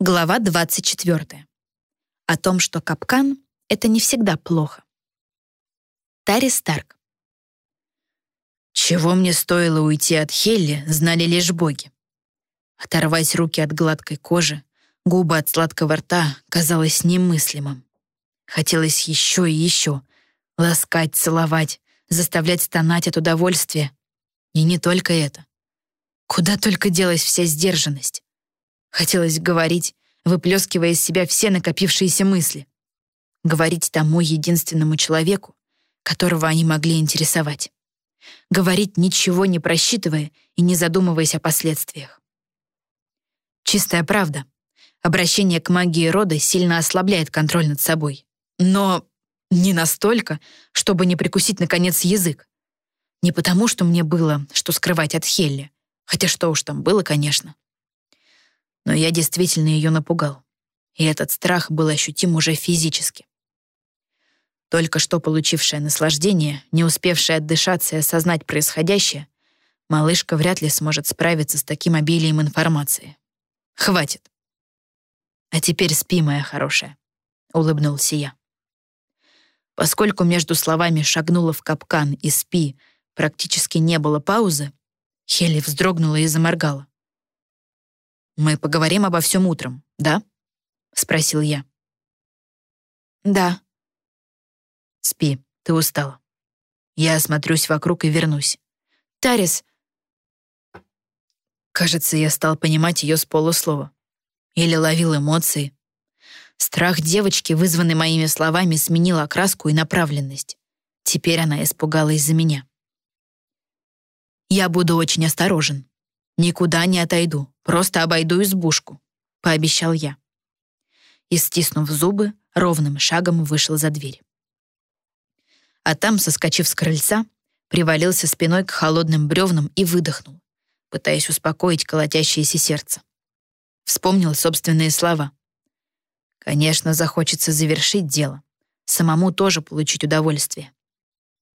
Глава 24. О том, что капкан — это не всегда плохо. Тари Старк. Чего мне стоило уйти от Хелли, знали лишь боги. Оторвать руки от гладкой кожи, губы от сладкого рта казалось немыслимым. Хотелось еще и еще. Ласкать, целовать, заставлять стонать от удовольствия. И не только это. Куда только делась вся сдержанность. Хотелось говорить, выплескивая из себя все накопившиеся мысли. Говорить тому единственному человеку, которого они могли интересовать. Говорить, ничего не просчитывая и не задумываясь о последствиях. Чистая правда. Обращение к магии рода сильно ослабляет контроль над собой. Но не настолько, чтобы не прикусить, наконец, язык. Не потому, что мне было, что скрывать от Хелли. Хотя что уж там было, конечно но я действительно ее напугал. И этот страх был ощутим уже физически. Только что получившая наслаждение, не успевшая отдышаться и осознать происходящее, малышка вряд ли сможет справиться с таким обилием информации. Хватит. А теперь спи, моя хорошая, — улыбнулся я. Поскольку между словами «шагнула в капкан» и «спи» практически не было паузы, Хелли вздрогнула и заморгала. «Мы поговорим обо всем утром, да?» — спросил я. «Да». «Спи, ты устала. Я осмотрюсь вокруг и вернусь. Тарис...» Кажется, я стал понимать ее с полуслова. Или ловил эмоции. Страх девочки, вызванный моими словами, сменил окраску и направленность. Теперь она испугалась за меня. «Я буду очень осторожен. Никуда не отойду. Просто обойду избушку», — пообещал я. И, стиснув зубы, ровным шагом вышел за дверь. А там, соскочив с крыльца, привалился спиной к холодным бревнам и выдохнул, пытаясь успокоить колотящееся сердце. Вспомнил собственные слова. Конечно, захочется завершить дело, самому тоже получить удовольствие.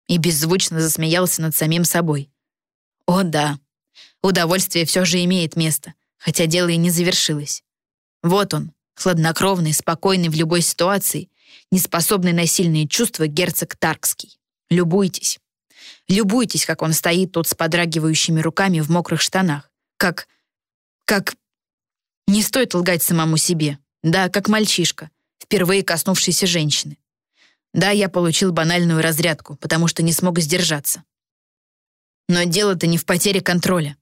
И беззвучно засмеялся над самим собой. О да, удовольствие все же имеет место, хотя дело и не завершилось. Вот он, хладнокровный, спокойный в любой ситуации, неспособный на сильные чувства герцог Таркский. Любуйтесь. Любуйтесь, как он стоит тут с подрагивающими руками в мокрых штанах. Как... как... Не стоит лгать самому себе. Да, как мальчишка, впервые коснувшийся женщины. Да, я получил банальную разрядку, потому что не смог сдержаться. Но дело-то не в потере контроля.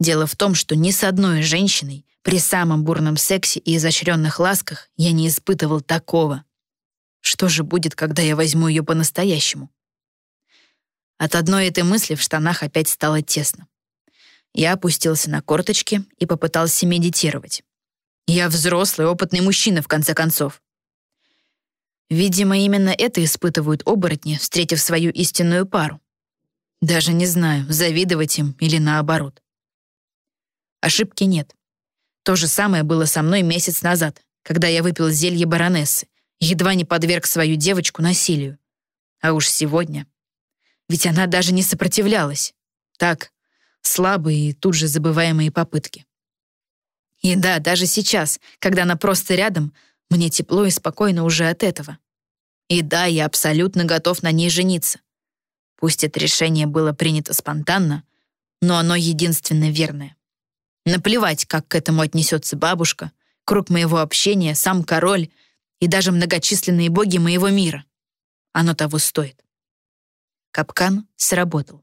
Дело в том, что ни с одной женщиной при самом бурном сексе и изощренных ласках я не испытывал такого. Что же будет, когда я возьму ее по-настоящему? От одной этой мысли в штанах опять стало тесно. Я опустился на корточки и попытался медитировать. Я взрослый, опытный мужчина, в конце концов. Видимо, именно это испытывают оборотни, встретив свою истинную пару. Даже не знаю, завидовать им или наоборот. Ошибки нет. То же самое было со мной месяц назад, когда я выпил зелье баронессы, едва не подверг свою девочку насилию. А уж сегодня. Ведь она даже не сопротивлялась. Так, слабые и тут же забываемые попытки. И да, даже сейчас, когда она просто рядом, мне тепло и спокойно уже от этого. И да, я абсолютно готов на ней жениться. Пусть это решение было принято спонтанно, но оно единственно верное. Наплевать, как к этому отнесется бабушка, круг моего общения, сам король и даже многочисленные боги моего мира. Оно того стоит. Капкан сработал.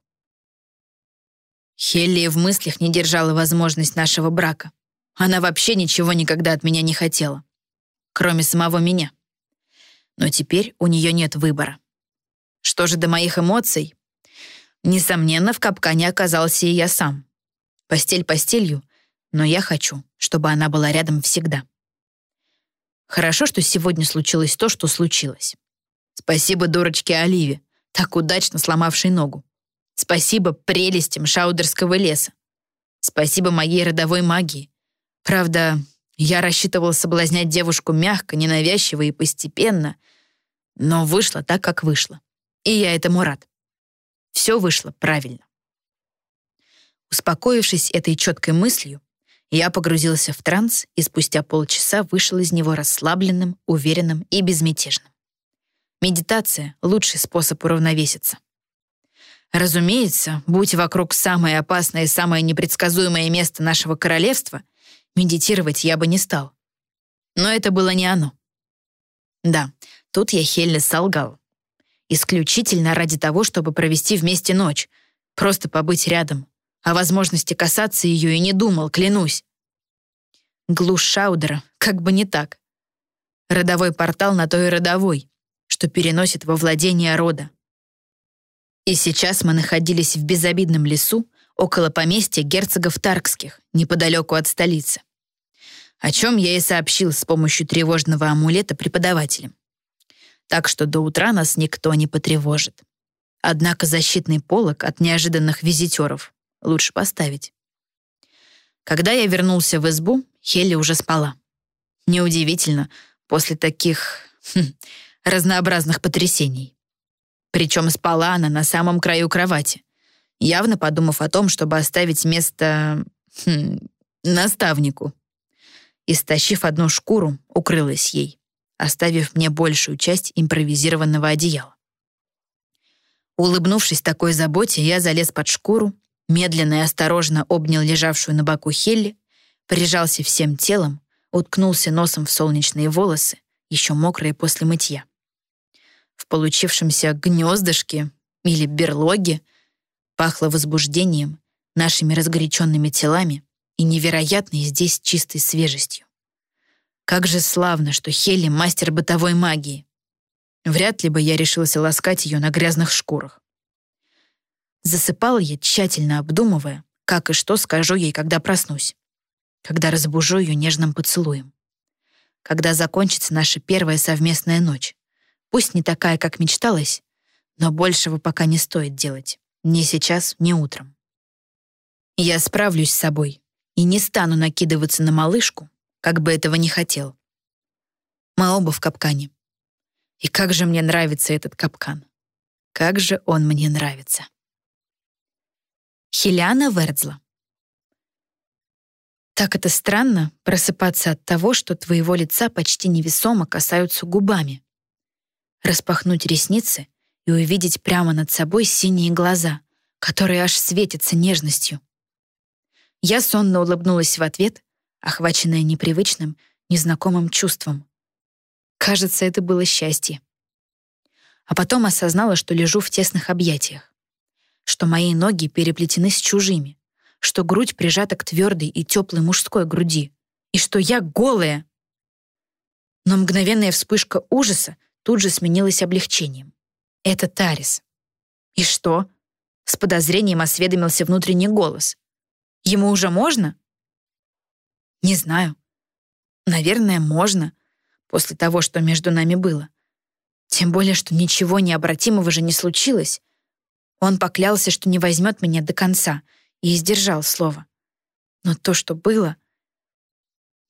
Хелли в мыслях не держала возможность нашего брака. Она вообще ничего никогда от меня не хотела, кроме самого меня. Но теперь у нее нет выбора. Что же до моих эмоций? Несомненно, в капкане оказался и я сам. Постель постелью, но я хочу, чтобы она была рядом всегда. Хорошо, что сегодня случилось то, что случилось. Спасибо дурочке Оливе, так удачно сломавшей ногу. Спасибо прелестям Шаудерского леса. Спасибо моей родовой магии. Правда, я рассчитывал соблазнять девушку мягко, ненавязчиво и постепенно, но вышло так, как вышло. И я этому рад. Все вышло правильно. Успокоившись этой четкой мыслью, Я погрузился в транс и спустя полчаса вышел из него расслабленным, уверенным и безмятежным. Медитация — лучший способ уравновеситься. Разумеется, будь вокруг самое опасное и самое непредсказуемое место нашего королевства, медитировать я бы не стал. Но это было не оно. Да, тут я Хелле солгал. Исключительно ради того, чтобы провести вместе ночь, просто побыть рядом. О возможности касаться ее и не думал, клянусь. Глушь Шаудера, как бы не так. Родовой портал на то и родовой, что переносит во владение рода. И сейчас мы находились в безобидном лесу около поместья герцогов Таркских, неподалеку от столицы. О чем я и сообщил с помощью тревожного амулета преподавателям. Так что до утра нас никто не потревожит. Однако защитный полог от неожиданных визитеров лучше поставить. Когда я вернулся в избу, Хелли уже спала. Неудивительно, после таких хм, разнообразных потрясений. Причем спала она на самом краю кровати, явно подумав о том, чтобы оставить место хм, наставнику. Истощив одну шкуру, укрылась ей, оставив мне большую часть импровизированного одеяла. Улыбнувшись такой заботе, я залез под шкуру, медленно и осторожно обнял лежавшую на боку Хелли, прижался всем телом, уткнулся носом в солнечные волосы, еще мокрые после мытья в получившемся гнездышке или берлоге, пахло возбуждением, нашими разгоряченными телами и невероятной здесь чистой свежестью. Как же славно, что Хелли — мастер бытовой магии. Вряд ли бы я решился ласкать ее на грязных шкурах. Засыпала я, тщательно обдумывая, как и что скажу ей, когда проснусь, когда разбужу ее нежным поцелуем, когда закончится наша первая совместная ночь, Пусть не такая, как мечталось, но большего пока не стоит делать. Ни сейчас, ни утром. Я справлюсь с собой и не стану накидываться на малышку, как бы этого не хотел. Мы оба в капкане. И как же мне нравится этот капкан. Как же он мне нравится. Хелиана Вердзла. Так это странно просыпаться от того, что твоего лица почти невесомо касаются губами распахнуть ресницы и увидеть прямо над собой синие глаза, которые аж светятся нежностью. Я сонно улыбнулась в ответ, охваченная непривычным, незнакомым чувством. Кажется, это было счастье. А потом осознала, что лежу в тесных объятиях, что мои ноги переплетены с чужими, что грудь прижата к твердой и теплой мужской груди, и что я голая. Но мгновенная вспышка ужаса тут же сменилось облегчением. Это Тарис. И что? С подозрением осведомился внутренний голос. Ему уже можно? Не знаю. Наверное, можно, после того, что между нами было. Тем более, что ничего необратимого же не случилось. Он поклялся, что не возьмет меня до конца, и сдержал слово. Но то, что было,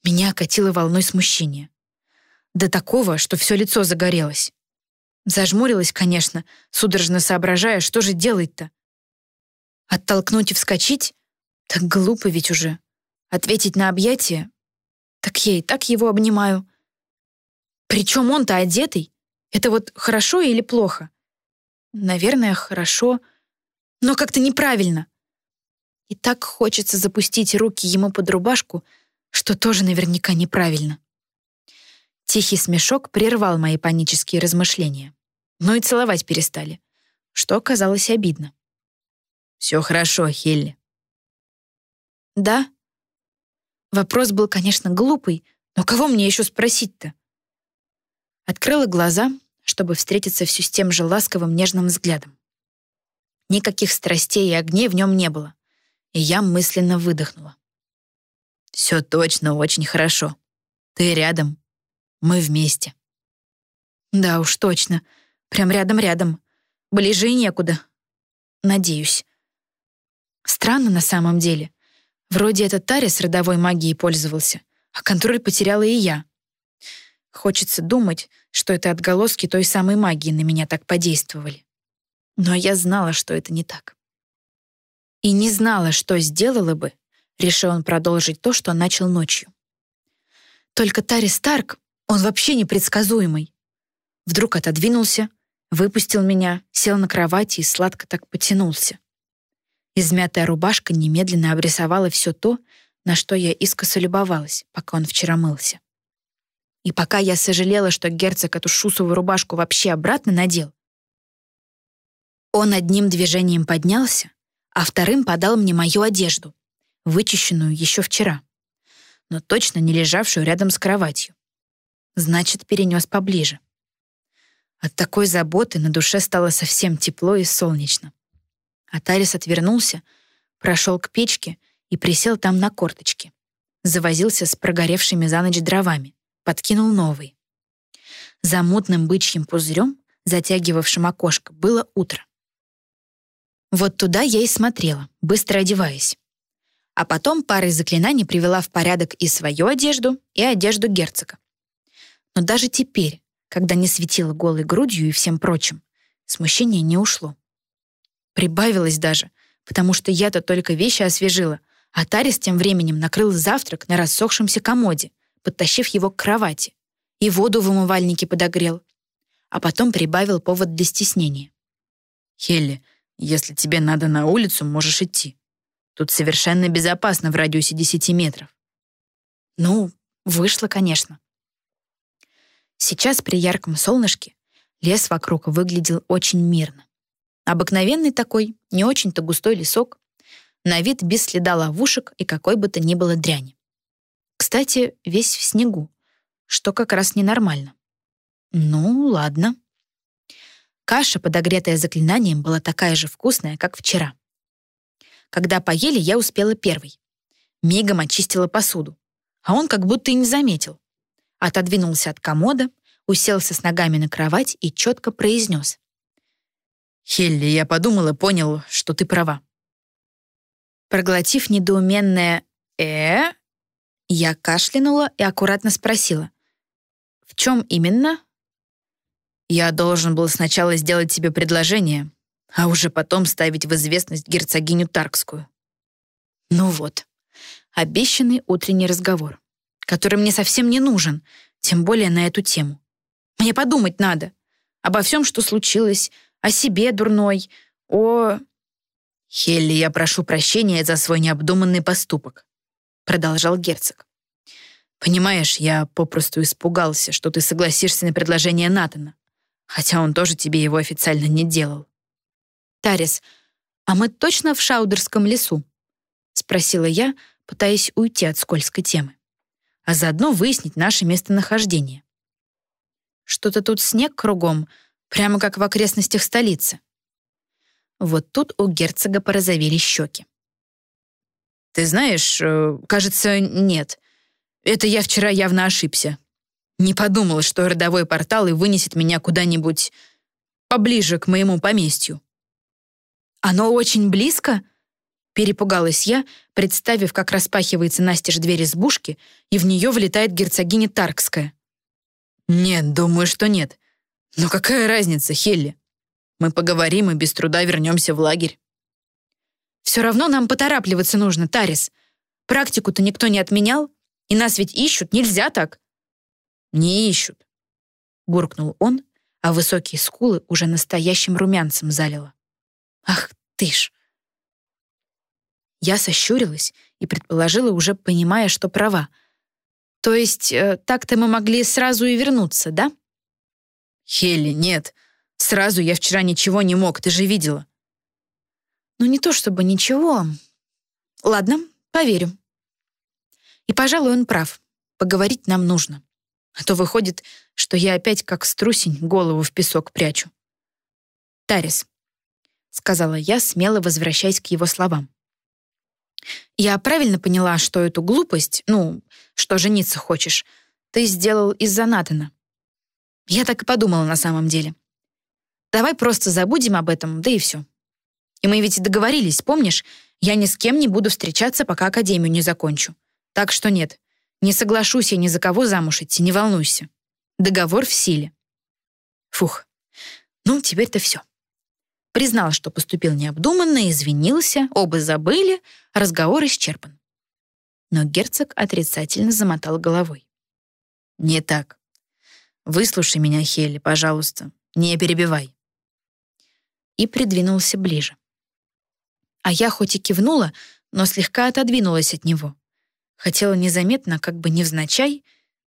меня окатило волной смущения. До такого, что все лицо загорелось. Зажмурилась, конечно, судорожно соображая, что же делать-то. Оттолкнуть и вскочить? Так глупо ведь уже. Ответить на объятие? Так я и так его обнимаю. Причем он-то одетый. Это вот хорошо или плохо? Наверное, хорошо, но как-то неправильно. И так хочется запустить руки ему под рубашку, что тоже наверняка неправильно. Тихий смешок прервал мои панические размышления. Но и целовать перестали, что оказалось обидно. «Все хорошо, Хелли». «Да?» Вопрос был, конечно, глупый, но кого мне еще спросить-то? Открыла глаза, чтобы встретиться все с тем же ласковым нежным взглядом. Никаких страстей и огней в нем не было, и я мысленно выдохнула. «Все точно очень хорошо. Ты рядом, мы вместе. Да уж, точно. Прям рядом-рядом. Ближе и некуда. Надеюсь. Странно на самом деле. Вроде этот Тарис родовой магией пользовался, а контроль потеряла и я. Хочется думать, что это отголоски той самой магии на меня так подействовали. Но я знала, что это не так. И не знала, что сделала бы, Решил он продолжить то, что начал ночью. Только Тари Старк, он вообще непредсказуемый. Вдруг отодвинулся, выпустил меня, сел на кровати и сладко так потянулся. Измятая рубашка немедленно обрисовала все то, на что я искоса любовалась, пока он вчера мылся. И пока я сожалела, что герцог эту шусовую рубашку вообще обратно надел, он одним движением поднялся, а вторым подал мне мою одежду, вычищенную еще вчера, но точно не лежавшую рядом с кроватью. Значит, перенес поближе. От такой заботы на душе стало совсем тепло и солнечно. Атарис отвернулся, прошел к печке и присел там на корточки. Завозился с прогоревшими за ночь дровами, подкинул новый. За мутным бычьим пузырем, затягивавшим окошко, было утро. Вот туда я и смотрела, быстро одеваясь. А потом парой заклинаний привела в порядок и свою одежду, и одежду герцога. Но даже теперь, когда не светила голой грудью и всем прочим, смущение не ушло. Прибавилось даже, потому что я-то только вещи освежила, а Тарис тем временем накрыл завтрак на рассохшемся комоде, подтащив его к кровати, и воду в умывальнике подогрел, а потом прибавил повод для стеснения. «Хелли, если тебе надо на улицу, можешь идти. Тут совершенно безопасно в радиусе 10 метров». Ну, вышло, конечно. Сейчас при ярком солнышке лес вокруг выглядел очень мирно. Обыкновенный такой, не очень-то густой лесок, на вид без следа ловушек и какой бы то ни было дряни. Кстати, весь в снегу, что как раз ненормально. Ну, ладно. Каша, подогретая заклинанием, была такая же вкусная, как вчера. Когда поели, я успела первой. Мигом очистила посуду, а он как будто и не заметил. Отодвинулся от комода, уселся с ногами на кровать и четко произнес. «Хелли, я подумал и понял, что ты права». Проглотив недоуменное «э», я кашлянула и аккуратно спросила. «В чем именно?» «Я должен был сначала сделать тебе предложение, а уже потом ставить в известность герцогиню Таркскую». Ну вот, обещанный утренний разговор, который мне совсем не нужен, тем более на эту тему. Мне подумать надо обо всем, что случилось, о себе дурной, о... «Хелли, я прошу прощения за свой необдуманный поступок», продолжал герцог. «Понимаешь, я попросту испугался, что ты согласишься на предложение Натана, хотя он тоже тебе его официально не делал». «Тарис, а мы точно в Шаудерском лесу?» спросила я, пытаясь уйти от скользкой темы, а заодно выяснить наше местонахождение. Что-то тут снег кругом, прямо как в окрестностях столицы. Вот тут у герцога порозовели щеки. «Ты знаешь, э, кажется, нет. Это я вчера явно ошибся. Не подумал, что родовой портал и вынесет меня куда-нибудь поближе к моему поместью». «Оно очень близко?» Перепугалась я, представив, как распахивается настежь дверь избушки, и в нее влетает герцогиня Таркская. «Нет, думаю, что нет. Но какая разница, Хелли? Мы поговорим и без труда вернемся в лагерь». «Все равно нам поторапливаться нужно, Тарис. Практику-то никто не отменял, и нас ведь ищут, нельзя так». «Не ищут», — буркнул он, а высокие скулы уже настоящим румянцем залило. «Ах ты ж!» Я сощурилась и предположила, уже понимая, что права — то есть э, так-то мы могли сразу и вернуться, да? Хелли, нет. Сразу я вчера ничего не мог, ты же видела. Ну не то чтобы ничего. Ладно, поверю. И, пожалуй, он прав. Поговорить нам нужно. А то выходит, что я опять как струсень голову в песок прячу. Тарис, — сказала я, смело возвращаясь к его словам. Я правильно поняла, что эту глупость, ну, что жениться хочешь, ты сделал из-за Натана? Я так и подумала на самом деле. Давай просто забудем об этом, да и все. И мы ведь договорились, помнишь? Я ни с кем не буду встречаться, пока академию не закончу. Так что нет, не соглашусь я ни за кого замуж идти, не волнуйся. Договор в силе. Фух, ну теперь-то все. Признал, что поступил необдуманно, извинился, оба забыли, разговор исчерпан. но герцог отрицательно замотал головой. «Не так. Выслушай меня, Хелли, пожалуйста. Не перебивай». И придвинулся ближе. А я хоть и кивнула, но слегка отодвинулась от него. Хотела незаметно, как бы невзначай,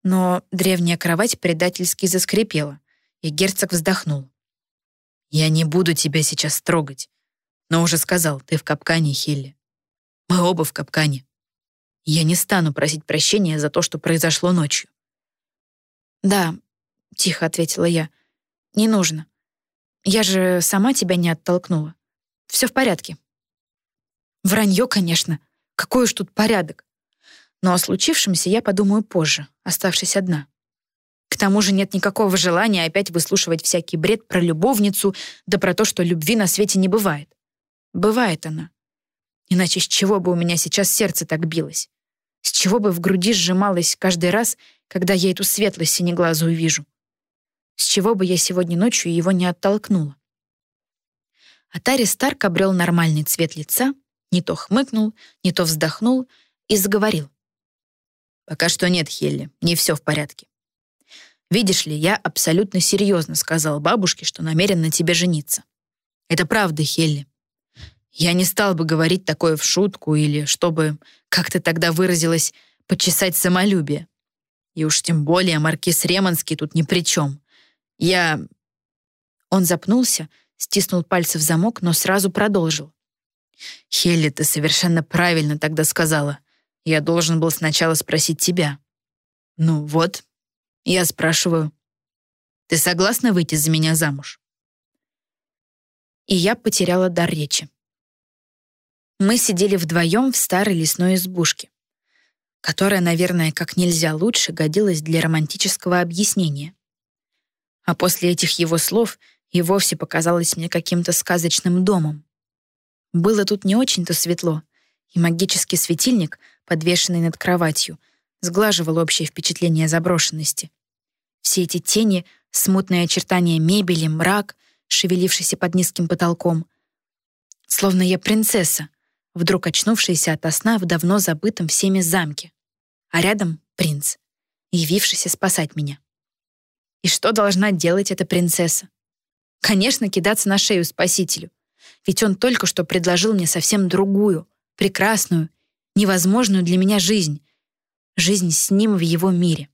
но древняя кровать предательски заскрипела, и герцог вздохнул. «Я не буду тебя сейчас трогать, но уже сказал, ты в капкане, Хилли. Мы оба в капкане. Я не стану просить прощения за то, что произошло ночью». «Да», — тихо ответила я, — «не нужно. Я же сама тебя не оттолкнула. Все в порядке». Вранье, конечно. Какой уж тут порядок. Но о случившемся я подумаю позже, оставшись одна. К тому же нет никакого желания опять выслушивать всякий бред про любовницу, да про то, что любви на свете не бывает. Бывает она. Иначе с чего бы у меня сейчас сердце так билось? С чего бы в груди сжималось каждый раз, когда я эту светлость синеглазую вижу? С чего бы я сегодня ночью его не оттолкнула? Атари Старк обрел нормальный цвет лица, не то хмыкнул, не то вздохнул и заговорил. «Пока что нет, Хелли, не все в порядке. Видишь ли, я абсолютно серьезно сказал бабушке, что намерен на тебе жениться. Это правда, Хелли. Я не стал бы говорить такое в шутку или, чтобы, как ты тогда выразилась, почесать самолюбие. И уж тем более маркиз Ремонский тут ни при чем. Я...» Он запнулся, стиснул пальцы в замок, но сразу продолжил. «Хелли, ты совершенно правильно тогда сказала. Я должен был сначала спросить тебя». «Ну вот, я спрашиваю. Ты согласна выйти за меня замуж?» И я потеряла дар речи. Мы сидели вдвоем в старой лесной избушке, которая, наверное, как нельзя лучше годилась для романтического объяснения. А после этих его слов и вовсе показалось мне каким-то сказочным домом. Было тут не очень-то светло, и магический светильник, подвешенный над кроватью, сглаживал общее впечатление заброшенности. Все эти тени, смутные очертания мебели, мрак, шевелившийся под низким потолком. Словно я принцесса, вдруг очнувшаяся ото сна в давно забытом всеми замке. А рядом принц, явившийся спасать меня. И что должна делать эта принцесса? Конечно, кидаться на шею спасителю. Ведь он только что предложил мне совсем другую, прекрасную, невозможную для меня жизнь. Жизнь с ним в его мире.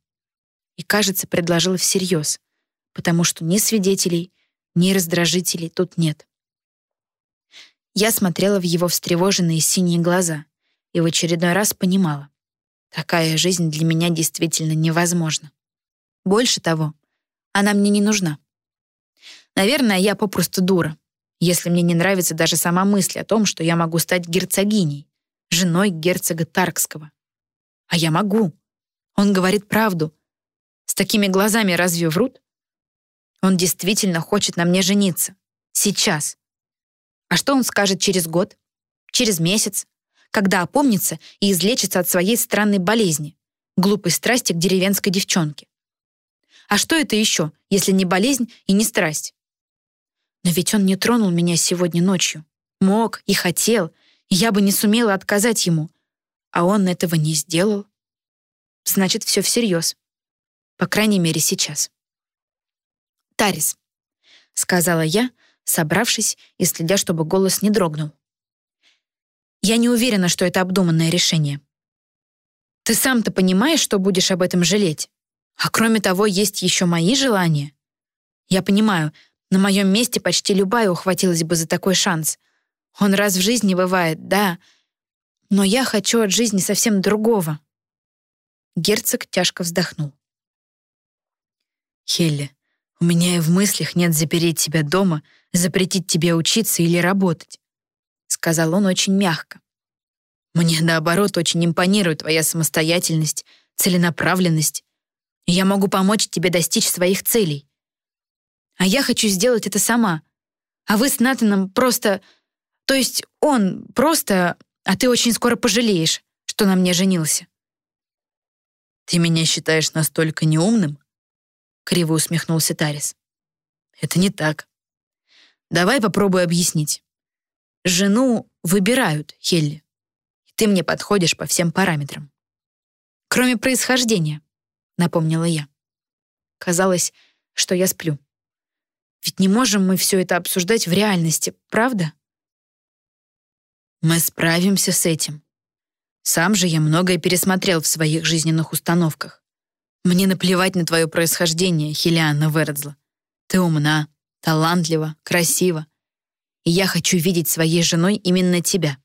И, кажется, предложил всерьез, потому что ни свидетелей, ни раздражителей тут нет. Я смотрела в его встревоженные синие глаза и в очередной раз понимала, такая жизнь для меня действительно невозможна. Больше того, она мне не нужна. Наверное, я попросту дура, если мне не нравится даже сама мысль о том, что я могу стать герцогиней, женой герцога Таркского. А я могу. Он говорит правду. С такими глазами разве врут? Он действительно хочет на мне жениться. Сейчас. А что он скажет через год? Через месяц? Когда опомнится и излечится от своей странной болезни, глупой страсти к деревенской девчонке? А что это еще, если не болезнь и не страсть? Но ведь он не тронул меня сегодня ночью. Мог и хотел, я бы не сумела отказать ему. А он этого не сделал. Значит, все всерьез. По крайней мере, сейчас. «Тарис», — сказала я, собравшись и следя, чтобы голос не дрогнул. «Я не уверена, что это обдуманное решение. Ты сам-то понимаешь, что будешь об этом жалеть? А кроме того, есть еще мои желания. Я понимаю, на моем месте почти любая ухватилась бы за такой шанс. Он раз в жизни бывает, да. Но я хочу от жизни совсем другого. Герцог тяжко вздохнул. «Хелли, у меня и в мыслях нет запереть тебя дома, запретить тебе учиться или работать», — сказал он очень мягко. «Мне, наоборот, очень импонирует твоя самостоятельность, целенаправленность. И я могу помочь тебе достичь своих целей. А я хочу сделать это сама. А вы с Натаном просто... То есть он просто... А ты очень скоро пожалеешь, что на мне женился». «Ты меня считаешь настолько неумным?» Криво усмехнулся Тарис. «Это не так. Давай попробую объяснить. Жену выбирают, Хелли. Ты мне подходишь по всем параметрам. Кроме происхождения, напомнила я. Казалось, что я сплю. Ведь не можем мы все это обсуждать в реальности, правда? Мы справимся с этим. Сам же я многое пересмотрел в своих жизненных установках. Мне наплевать на твое происхождение, Хелианна Вердзла. Ты умна, талантлива, красива. И я хочу видеть своей женой именно тебя.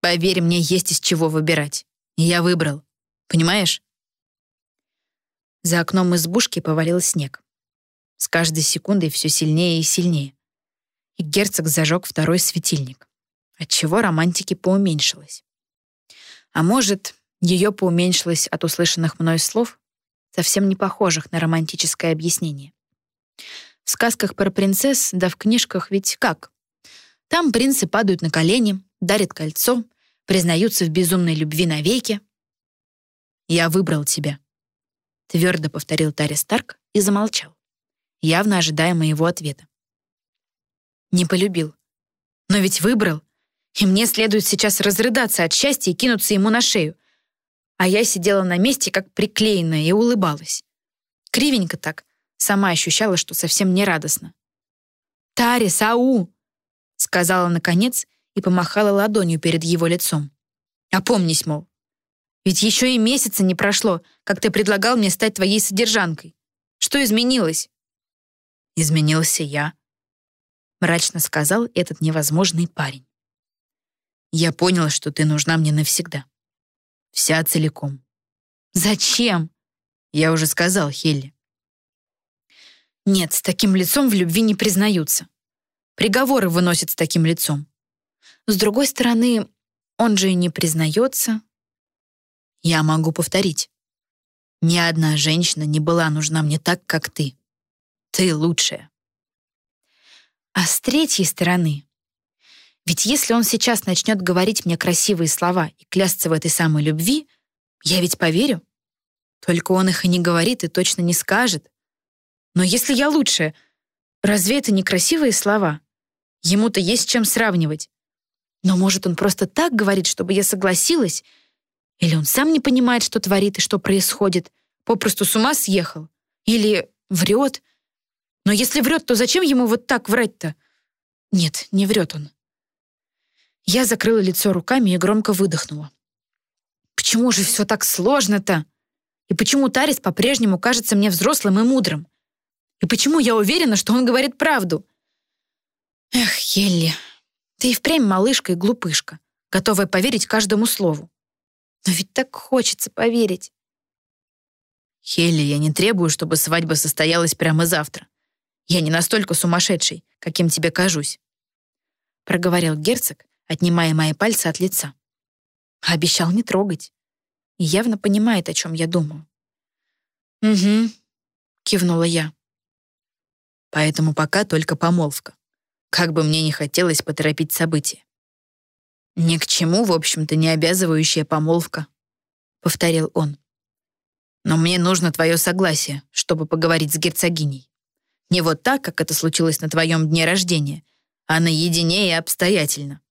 Поверь, мне есть из чего выбирать. И я выбрал. Понимаешь? За окном избушки повалил снег. С каждой секундой все сильнее и сильнее. И герцог зажег второй светильник, отчего романтики поуменьшилась. А может, ее поуменьшилось от услышанных мной слов, совсем не похожих на романтическое объяснение. В сказках про принцесс, да в книжках ведь как? Там принцы падают на колени, дарят кольцо, признаются в безумной любви навеки. «Я выбрал тебя», — твердо повторил Тари Старк и замолчал явно ожидая моего ответа. Не полюбил. Но ведь выбрал. И мне следует сейчас разрыдаться от счастья и кинуться ему на шею. А я сидела на месте, как приклеенная, и улыбалась. Кривенько так. Сама ощущала, что совсем не радостно. «Тарис, ау!» — сказала наконец и помахала ладонью перед его лицом. «Опомнись, мол. Ведь еще и месяца не прошло, как ты предлагал мне стать твоей содержанкой. Что изменилось?» изменился я», — мрачно сказал этот невозможный парень. «Я понял, что ты нужна мне навсегда. Вся целиком». «Зачем?» «Я уже сказал, Хелли». «Нет, с таким лицом в любви не признаются. Приговоры выносят с таким лицом. С другой стороны, он же и не признается». «Я могу повторить. Ни одна женщина не была нужна мне так, как ты. Ты лучшая. А с третьей стороны, ведь если он сейчас начнет говорить мне красивые слова и клясться в этой самой любви, я ведь поверю. Только он их и не говорит, и точно не скажет. Но если я лучшая, разве это не красивые слова? Ему-то есть чем сравнивать. Но может он просто так говорит, чтобы я согласилась? Или он сам не понимает, что творит и что происходит, попросту с ума съехал? Или врет? Но если врет, то зачем ему вот так врать-то? Нет, не врет он. Я закрыла лицо руками и громко выдохнула. Почему же все так сложно-то? И почему Тарис по-прежнему кажется мне взрослым и мудрым? И почему я уверена, что он говорит правду? Эх, Елли, ты и впрямь малышка и глупышка, готовая поверить каждому слову. Но ведь так хочется поверить. Хелли, я не требую, чтобы свадьба состоялась прямо завтра. Я не настолько сумасшедший, каким тебе кажусь», — проговорил герцог, отнимая мои пальцы от лица. Обещал не трогать. И явно понимает, о чем я думаю. «Угу», — кивнула я. «Поэтому пока только помолвка. Как бы мне не хотелось поторопить события». «Ни к чему, в общем-то, не обязывающая помолвка», — повторил он. «Но мне нужно твое согласие, чтобы поговорить с герцогиней». Не вот так, как это случилось на твоем дне рождения, а наедине и обстоятельно.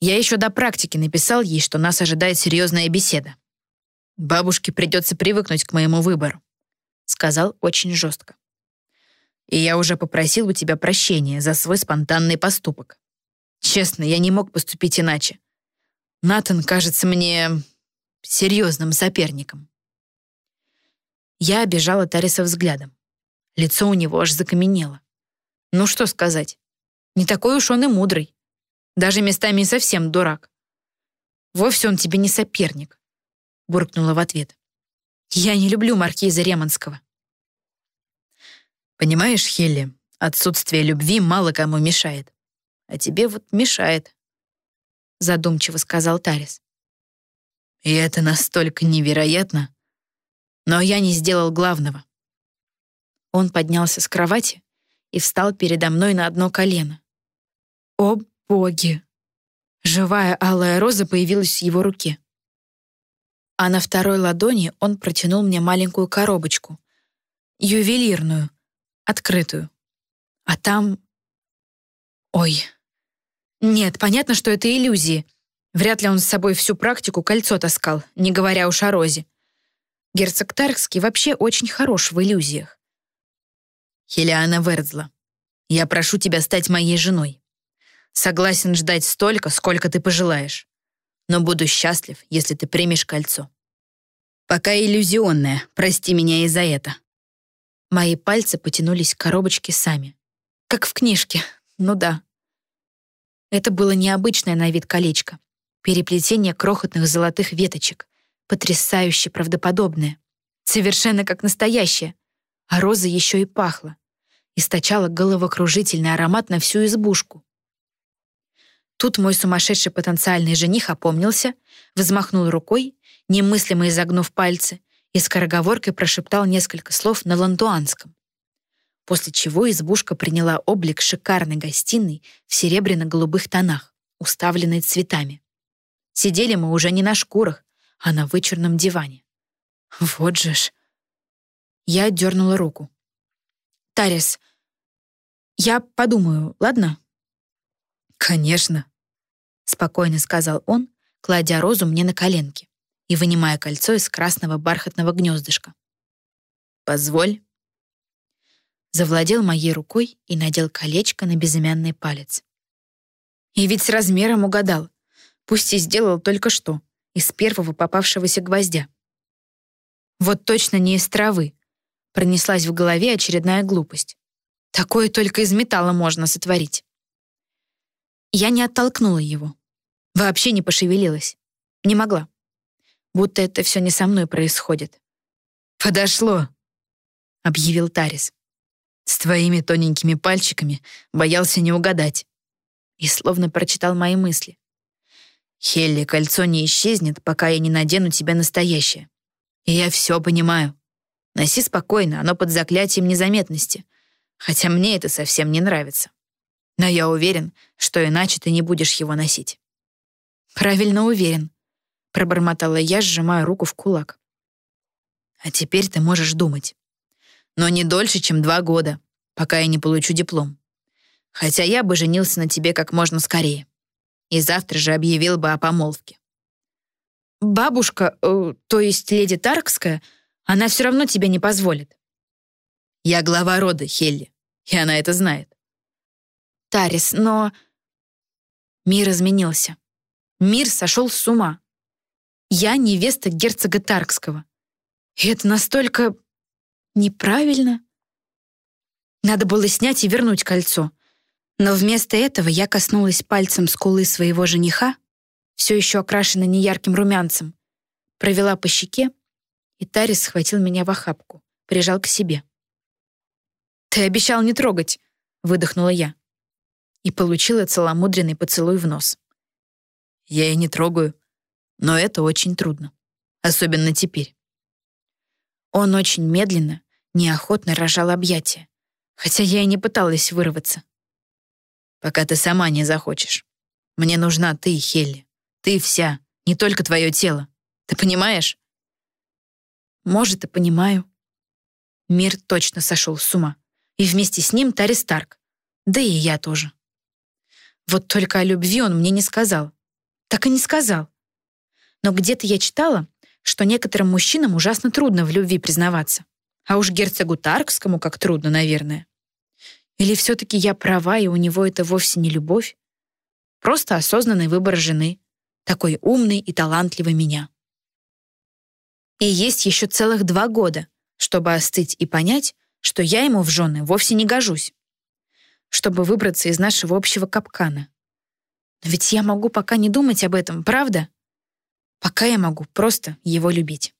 Я еще до практики написал ей, что нас ожидает серьезная беседа. Бабушке придется привыкнуть к моему выбору, сказал очень жестко. И я уже попросил у тебя прощения за свой спонтанный поступок. Честно, я не мог поступить иначе. Натан кажется мне серьезным соперником. Я обижала Тариса взглядом. Лицо у него аж закаменело. Ну что сказать, не такой уж он и мудрый. Даже местами совсем дурак. Вовсе он тебе не соперник, буркнула в ответ. Я не люблю маркиза Ремонского. Понимаешь, Хелли, отсутствие любви мало кому мешает. А тебе вот мешает, задумчиво сказал Тарис. И это настолько невероятно. Но я не сделал главного. Он поднялся с кровати и встал передо мной на одно колено. О, боги! Живая алая роза появилась в его руке. А на второй ладони он протянул мне маленькую коробочку. Ювелирную, открытую. А там... Ой. Нет, понятно, что это иллюзии. Вряд ли он с собой всю практику кольцо таскал, не говоря уж о розе. Герцог Таркский вообще очень хорош в иллюзиях. Хелиана Вердзла, я прошу тебя стать моей женой. Согласен ждать столько, сколько ты пожелаешь. Но буду счастлив, если ты примешь кольцо. Пока иллюзионное, прости меня и за это. Мои пальцы потянулись к коробочке сами. Как в книжке, ну да. Это было необычное на вид колечко. Переплетение крохотных золотых веточек. Потрясающе правдоподобное. Совершенно как настоящее. А роза еще и пахла. Источала головокружительный аромат на всю избушку. Тут мой сумасшедший потенциальный жених опомнился, взмахнул рукой, немыслимо изогнув пальцы, и скороговоркой прошептал несколько слов на лантуанском. После чего избушка приняла облик шикарной гостиной в серебряно-голубых тонах, уставленной цветами. Сидели мы уже не на шкурах, а на вычурном диване. Вот же ж. Я дернула руку. «Тарис, я подумаю, ладно?» «Конечно», — спокойно сказал он, кладя розу мне на коленки и вынимая кольцо из красного бархатного гнездышка. «Позволь». Завладел моей рукой и надел колечко на безымянный палец. И ведь с размером угадал, пусть и сделал только что, из первого попавшегося гвоздя. Вот точно не из травы. Пронеслась в голове очередная глупость. Такое только из металла можно сотворить. Я не оттолкнула его. Вообще не пошевелилась. Не могла. Будто это все не со мной происходит. «Подошло», — объявил Тарис. «С твоими тоненькими пальчиками боялся не угадать». И словно прочитал мои мысли. «Хелли, кольцо не исчезнет, пока я не надену тебе настоящее. И я все понимаю. Носи спокойно, оно под заклятием незаметности. Хотя мне это совсем не нравится. Но я уверен, что иначе ты не будешь его носить». «Правильно уверен», — пробормотала я, сжимая руку в кулак. «А теперь ты можешь думать. Но не дольше, чем два года, пока я не получу диплом. Хотя я бы женился на тебе как можно скорее. И завтра же объявил бы о помолвке». «Бабушка, э, то есть леди Таркская, она все равно тебе не позволит». «Я глава рода, Хелли, и она это знает. Тарис, но... Мир изменился. Мир сошел с ума. Я невеста герцога Таркского. И это настолько... неправильно. Надо было снять и вернуть кольцо. Но вместо этого я коснулась пальцем скулы своего жениха, все еще окрашенной неярким румянцем, провела по щеке, и Тарис схватил меня в охапку, прижал к себе. «Ты обещал не трогать», — выдохнула я и получила целомудренный поцелуй в нос. Я и не трогаю, но это очень трудно, особенно теперь. Он очень медленно, неохотно рожал объятия, хотя я и не пыталась вырваться. Пока ты сама не захочешь. Мне нужна ты, Хелли. Ты вся, не только твое тело. Ты понимаешь? Может, и понимаю. Мир точно сошел с ума. И вместе с ним Тари Старк. Да и я тоже. Вот только о любви он мне не сказал. Так и не сказал. Но где-то я читала, что некоторым мужчинам ужасно трудно в любви признаваться. А уж герцогу Таркскому как трудно, наверное. Или все-таки я права, и у него это вовсе не любовь? Просто осознанный выбор жены, такой умный и талантливый меня. И есть еще целых два года, чтобы остыть и понять, что я ему в жены вовсе не гожусь чтобы выбраться из нашего общего капкана. Но ведь я могу пока не думать об этом, правда? Пока я могу просто его любить.